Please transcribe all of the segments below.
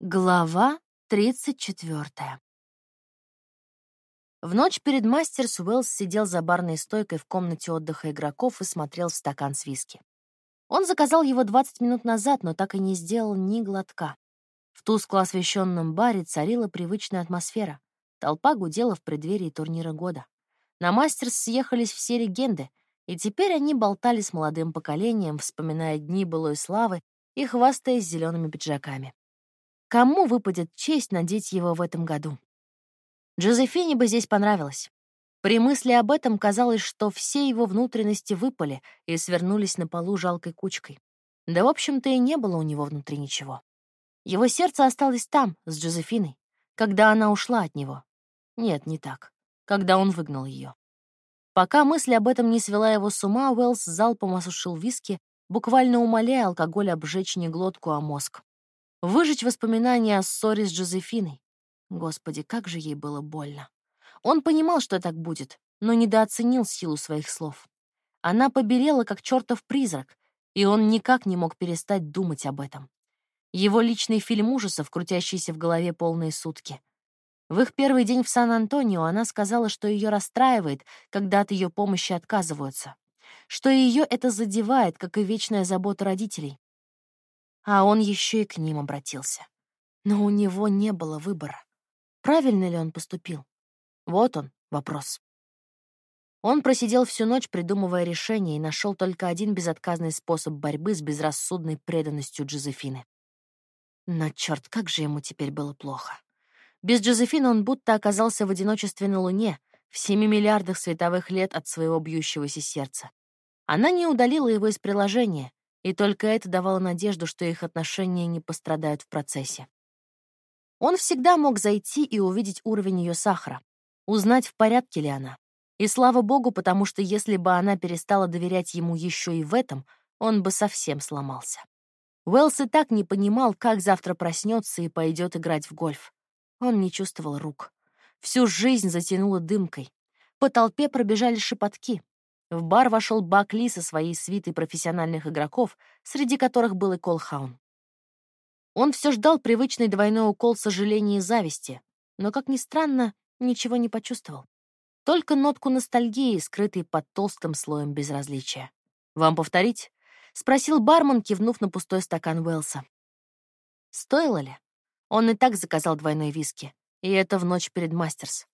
Глава 34. В ночь перед мастерс Уэллс сидел за барной стойкой в комнате отдыха игроков и смотрел в стакан с виски. Он заказал его 20 минут назад, но так и не сделал ни глотка. В тускло освещенном баре царила привычная атмосфера. Толпа гудела в преддверии турнира года. На мастерс съехались все легенды, и теперь они болтали с молодым поколением, вспоминая дни былой славы и хвастаясь зелеными пиджаками. Кому выпадет честь надеть его в этом году? Джозефине бы здесь понравилось. При мысли об этом казалось, что все его внутренности выпали и свернулись на полу жалкой кучкой. Да, в общем-то, и не было у него внутри ничего. Его сердце осталось там, с Джозефиной, когда она ушла от него. Нет, не так. Когда он выгнал ее. Пока мысль об этом не свела его с ума, Уэллс залпом осушил виски, буквально умоляя алкоголь обжечь не глотку, а мозг. Выжечь воспоминания о ссоре с Джозефиной. Господи, как же ей было больно. Он понимал, что так будет, но недооценил силу своих слов. Она побелела, как чертов призрак, и он никак не мог перестать думать об этом. Его личный фильм ужасов, крутящийся в голове полные сутки. В их первый день в Сан-Антонио она сказала, что ее расстраивает, когда от ее помощи отказываются, что ее это задевает, как и вечная забота родителей а он еще и к ним обратился. Но у него не было выбора. Правильно ли он поступил? Вот он, вопрос. Он просидел всю ночь, придумывая решение, и нашел только один безотказный способ борьбы с безрассудной преданностью Джозефины. Но черт, как же ему теперь было плохо. Без Джозефины он будто оказался в одиночестве на Луне, в семи миллиардах световых лет от своего бьющегося сердца. Она не удалила его из приложения, и только это давало надежду, что их отношения не пострадают в процессе. Он всегда мог зайти и увидеть уровень ее сахара, узнать, в порядке ли она. И слава богу, потому что если бы она перестала доверять ему еще и в этом, он бы совсем сломался. Уэллс и так не понимал, как завтра проснется и пойдет играть в гольф. Он не чувствовал рук. Всю жизнь затянуло дымкой. По толпе пробежали шепотки. В бар вошел Бак Ли со своей свитой профессиональных игроков, среди которых был и Колхаун. Он все ждал привычный двойной укол сожаления и зависти, но, как ни странно, ничего не почувствовал. Только нотку ностальгии, скрытой под толстым слоем безразличия. «Вам повторить?» — спросил бармен, кивнув на пустой стакан Уэлса. Стоило ли? Он и так заказал двойной виски, и это в ночь перед Мастерс.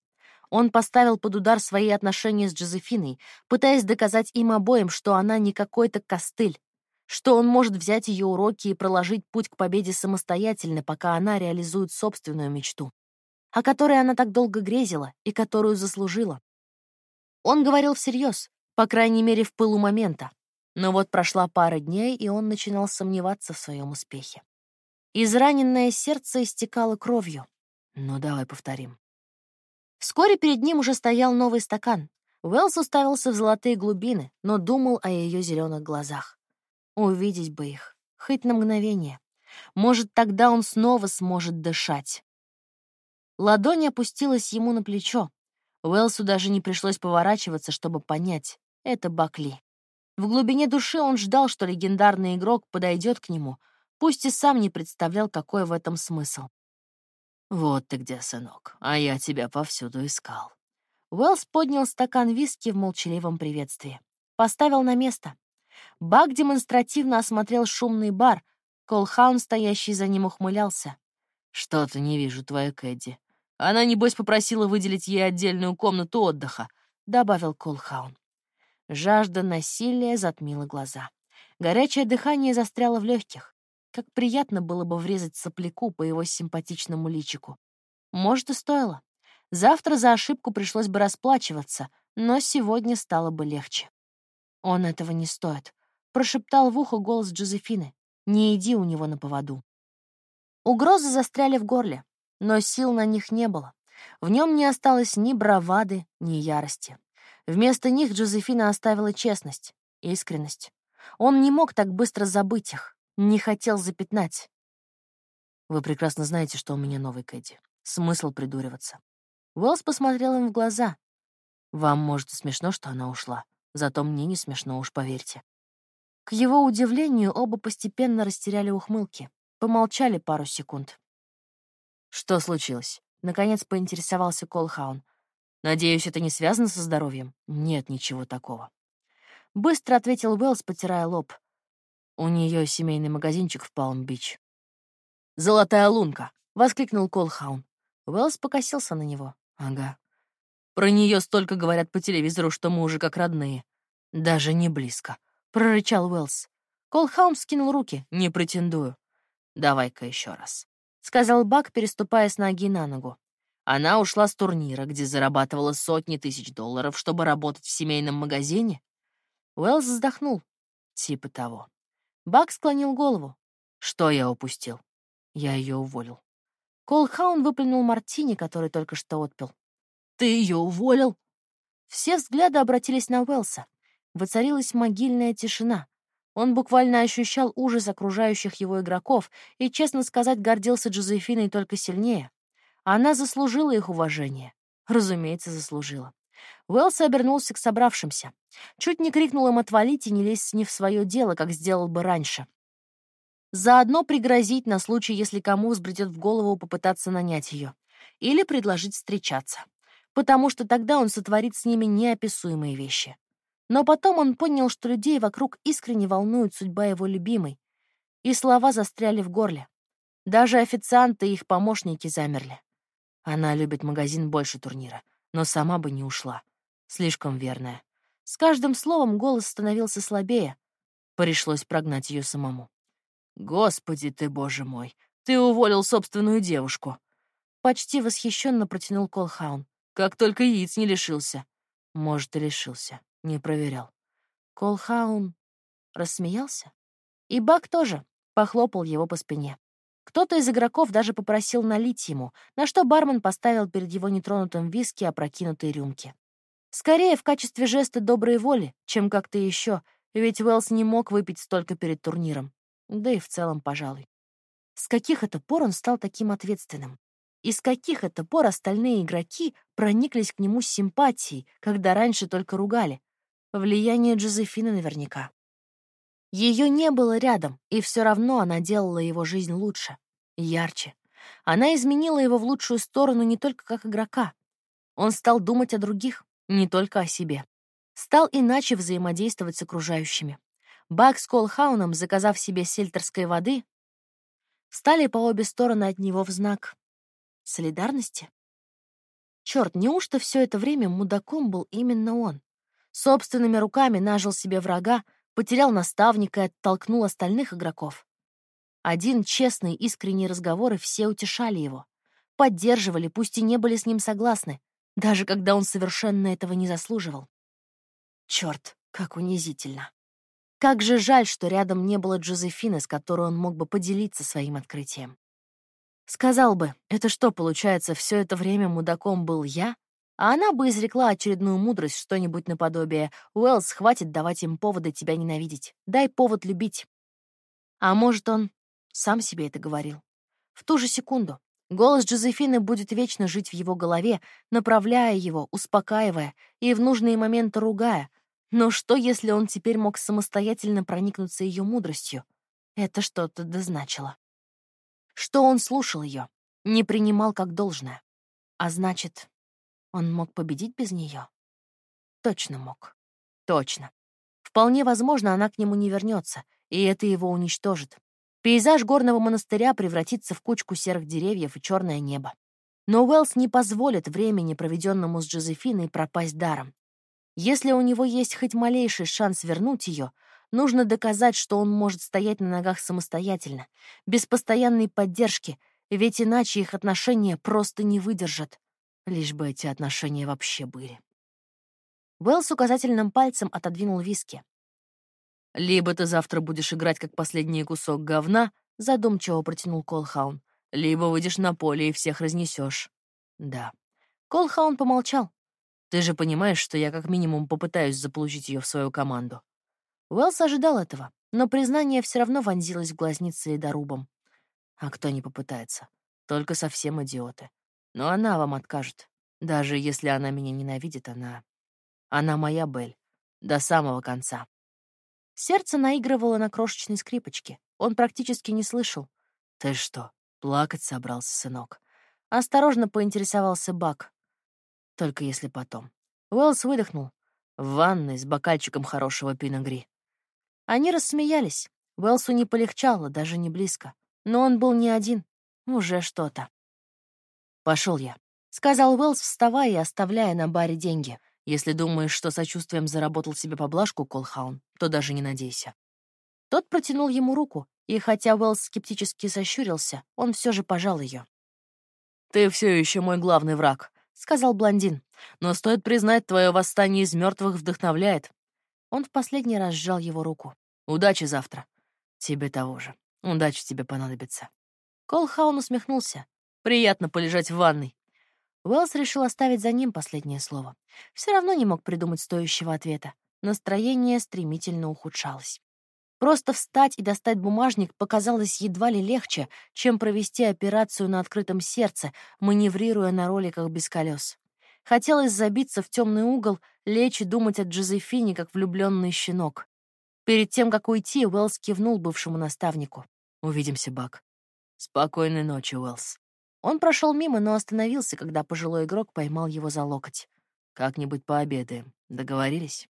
Он поставил под удар свои отношения с Джозефиной, пытаясь доказать им обоим, что она не какой-то костыль, что он может взять ее уроки и проложить путь к победе самостоятельно, пока она реализует собственную мечту, о которой она так долго грезила и которую заслужила. Он говорил всерьез, по крайней мере, в пылу момента. Но вот прошла пара дней, и он начинал сомневаться в своем успехе. Израненное сердце истекало кровью. «Ну, давай повторим», Вскоре перед ним уже стоял новый стакан. Уэллс уставился в золотые глубины, но думал о ее зеленых глазах. Увидеть бы их, хоть на мгновение. Может, тогда он снова сможет дышать. Ладонь опустилась ему на плечо. Уэлсу даже не пришлось поворачиваться, чтобы понять — это Бакли. В глубине души он ждал, что легендарный игрок подойдет к нему, пусть и сам не представлял, какой в этом смысл. «Вот ты где, сынок, а я тебя повсюду искал». Уэллс поднял стакан виски в молчаливом приветствии. Поставил на место. Бак демонстративно осмотрел шумный бар. Колхаун, стоящий за ним, ухмылялся. «Что-то не вижу твою Кэдди. Она, небось, попросила выделить ей отдельную комнату отдыха», — добавил Колхаун. Жажда насилия затмила глаза. Горячее дыхание застряло в легких. Как приятно было бы врезать сопляку по его симпатичному личику. Может, и стоило. Завтра за ошибку пришлось бы расплачиваться, но сегодня стало бы легче. «Он этого не стоит», — прошептал в ухо голос Джозефины. «Не иди у него на поводу». Угрозы застряли в горле, но сил на них не было. В нем не осталось ни бравады, ни ярости. Вместо них Джозефина оставила честность, искренность. Он не мог так быстро забыть их. Не хотел запятнать. Вы прекрасно знаете, что у меня новый Кэдди. Смысл придуриваться. Уэллс посмотрел им в глаза. Вам, может, и смешно, что она ушла. Зато мне не смешно, уж поверьте. К его удивлению, оба постепенно растеряли ухмылки. Помолчали пару секунд. Что случилось? Наконец поинтересовался Колхаун. Надеюсь, это не связано со здоровьем? Нет ничего такого. Быстро ответил Уэллс, потирая лоб. У нее семейный магазинчик в Палм-Бич. «Золотая лунка!» — воскликнул Колхаун. Уэллс покосился на него. «Ага. Про нее столько говорят по телевизору, что мы уже как родные. Даже не близко», — прорычал Уэллс. Колхаун скинул руки. «Не претендую. Давай-ка еще раз», — сказал Бак, переступая с ноги на ногу. Она ушла с турнира, где зарабатывала сотни тысяч долларов, чтобы работать в семейном магазине. Уэллс вздохнул. Типа того. Бак склонил голову. Что я упустил? Я ее уволил. Колхаун выплюнул мартини, который только что отпил. «Ты ее уволил?» Все взгляды обратились на Уэлса. Воцарилась могильная тишина. Он буквально ощущал ужас окружающих его игроков и, честно сказать, гордился Джозефиной только сильнее. Она заслужила их уважение. Разумеется, заслужила. Уэллс обернулся к собравшимся. Чуть не крикнул им отвалить и не лезть не в свое дело, как сделал бы раньше. Заодно пригрозить на случай, если кому взбредет в голову попытаться нанять ее. Или предложить встречаться. Потому что тогда он сотворит с ними неописуемые вещи. Но потом он понял, что людей вокруг искренне волнует судьба его любимой. И слова застряли в горле. Даже официанты и их помощники замерли. Она любит магазин больше турнира, но сама бы не ушла. Слишком верная. С каждым словом голос становился слабее. Пришлось прогнать ее самому. «Господи ты, боже мой! Ты уволил собственную девушку!» Почти восхищенно протянул Колхаун. «Как только яиц не лишился!» Может, и лишился. Не проверял. Колхаун рассмеялся. И Бак тоже похлопал его по спине. Кто-то из игроков даже попросил налить ему, на что бармен поставил перед его нетронутым виски опрокинутые рюмки. Скорее в качестве жеста доброй воли, чем как-то еще, ведь Уэллс не мог выпить столько перед турниром да и в целом, пожалуй. С каких это пор он стал таким ответственным? И с каких это пор остальные игроки прониклись к нему с симпатией, когда раньше только ругали? Влияние Джозефины наверняка. Ее не было рядом, и все равно она делала его жизнь лучше, ярче. Она изменила его в лучшую сторону не только как игрока. Он стал думать о других, не только о себе. Стал иначе взаимодействовать с окружающими. Бак с Колхауном, заказав себе сельтерской воды, встали по обе стороны от него в знак солидарности. Черт, неужто все это время мудаком был именно он? Собственными руками нажил себе врага, потерял наставника и оттолкнул остальных игроков. Один честный, искренний разговор, и все утешали его. Поддерживали, пусть и не были с ним согласны, даже когда он совершенно этого не заслуживал. Черт, как унизительно. Как же жаль, что рядом не было Джозефины, с которой он мог бы поделиться своим открытием. Сказал бы, это что, получается, все это время мудаком был я? А она бы изрекла очередную мудрость, что-нибудь наподобие «Уэллс, хватит давать им поводы тебя ненавидеть. Дай повод любить». А может, он сам себе это говорил. В ту же секунду голос Джозефины будет вечно жить в его голове, направляя его, успокаивая и в нужные моменты ругая, но что, если он теперь мог самостоятельно проникнуться ее мудростью? Это что-то дозначило. Что он слушал ее, не принимал как должное. А значит, он мог победить без нее? Точно мог. Точно. Вполне возможно, она к нему не вернется, и это его уничтожит. Пейзаж горного монастыря превратится в кучку серых деревьев и черное небо. Но Уэллс не позволит времени, проведенному с Джозефиной, пропасть даром. Если у него есть хоть малейший шанс вернуть ее, нужно доказать, что он может стоять на ногах самостоятельно, без постоянной поддержки, ведь иначе их отношения просто не выдержат. Лишь бы эти отношения вообще были. Уэлл с указательным пальцем отодвинул виски. «Либо ты завтра будешь играть как последний кусок говна», — задумчиво протянул Колхаун, «либо выйдешь на поле и всех разнесешь». «Да». Колхаун помолчал. Ты же понимаешь, что я как минимум попытаюсь заполучить ее в свою команду». Уэллс ожидал этого, но признание все равно вонзилось в глазницы ледорубом. А кто не попытается? Только совсем идиоты. Но она вам откажет. Даже если она меня ненавидит, она... Она моя Бель. До самого конца. Сердце наигрывало на крошечной скрипочке. Он практически не слышал. «Ты что, плакать собрался, сынок?» Осторожно поинтересовался Бак. Только если потом. Уэллс выдохнул. В ванной с бокальчиком хорошего пиногри. Они рассмеялись. Уэллсу не полегчало, даже не близко. Но он был не один. Уже что-то. Пошел я», — сказал Уэллс, вставая и оставляя на баре деньги. «Если думаешь, что сочувствием заработал себе поблажку, Колхаун, то даже не надейся». Тот протянул ему руку, и хотя Уэллс скептически сощурился, он все же пожал ее. «Ты все еще мой главный враг», — сказал блондин. «Но стоит признать, твое восстание из мертвых вдохновляет». Он в последний раз сжал его руку. «Удачи завтра». «Тебе того же. Удачи тебе понадобится». Колхаун усмехнулся. «Приятно полежать в ванной». Уэллс решил оставить за ним последнее слово. Все равно не мог придумать стоящего ответа. Настроение стремительно ухудшалось. Просто встать и достать бумажник показалось едва ли легче, чем провести операцию на открытом сердце, маневрируя на роликах без колес. Хотелось забиться в темный угол, лечь и думать о Джозефине, как влюбленный щенок. Перед тем, как уйти, Уэллс кивнул бывшему наставнику. «Увидимся, Бак». «Спокойной ночи, Уэллс». Он прошел мимо, но остановился, когда пожилой игрок поймал его за локоть. «Как-нибудь пообедаем. Договорились?»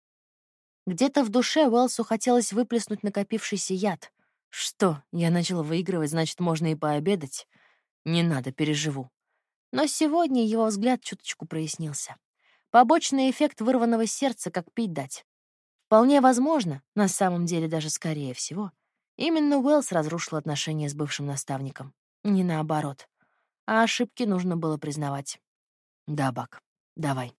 Где-то в душе Уэлсу хотелось выплеснуть накопившийся яд. Что, я начал выигрывать, значит, можно и пообедать? Не надо, переживу. Но сегодня его взгляд чуточку прояснился. Побочный эффект вырванного сердца, как пить дать. Вполне возможно, на самом деле даже скорее всего, именно Уэллс разрушил отношения с бывшим наставником. Не наоборот. А ошибки нужно было признавать. Да, Бак, давай.